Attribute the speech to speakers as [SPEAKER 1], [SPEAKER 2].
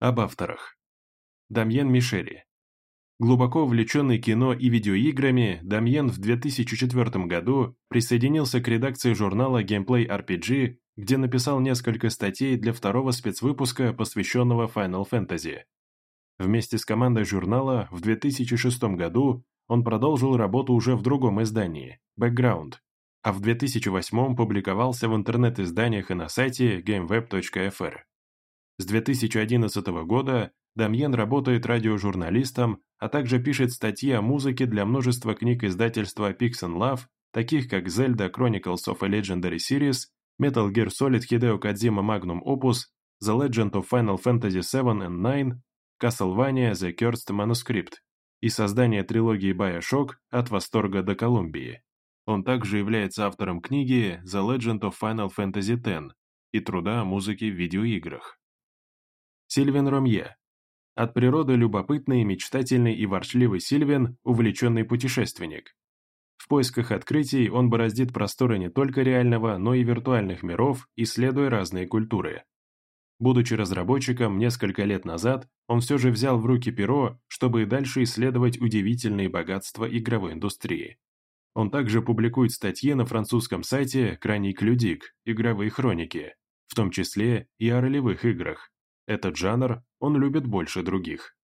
[SPEAKER 1] Об авторах. Дамьен Мишери. Глубоко увлеченный кино и видеоиграми, Дамьен в 2004 году присоединился к редакции журнала Gameplay RPG, где написал несколько статей для второго спецвыпуска, посвященного Final Fantasy. Вместе с командой журнала в 2006 году он продолжил работу уже в другом издании – Background, а в 2008 публиковался в интернет-изданиях и на сайте gameweb.fr. С 2011 года Дамьен работает радиожурналистом, а также пишет статьи о музыке для множества книг издательства Pix Love, таких как Zelda Chronicles of a Legendary Series, Metal Gear Solid Hideo Kojima Magnum Opus, The Legend of Final Fantasy VII and 9, Castlevania The Cursed Manuscript и создание трилогии Bioshock «От восторга до Колумбии». Он также является автором книги The Legend of Final Fantasy X и труда о музыке в видеоиграх. Сильвен Ромье. От природы любопытный, мечтательный и ворчливый Сильвен – увлеченный путешественник. В поисках открытий он бороздит просторы не только реального, но и виртуальных миров, исследуя разные культуры. Будучи разработчиком несколько лет назад, он все же взял в руки перо, чтобы и дальше исследовать удивительные богатства игровой индустрии. Он также публикует статьи на французском сайте Краник Людик «Игровые хроники», в том числе и о ролевых играх. Этот жанр он любит больше других.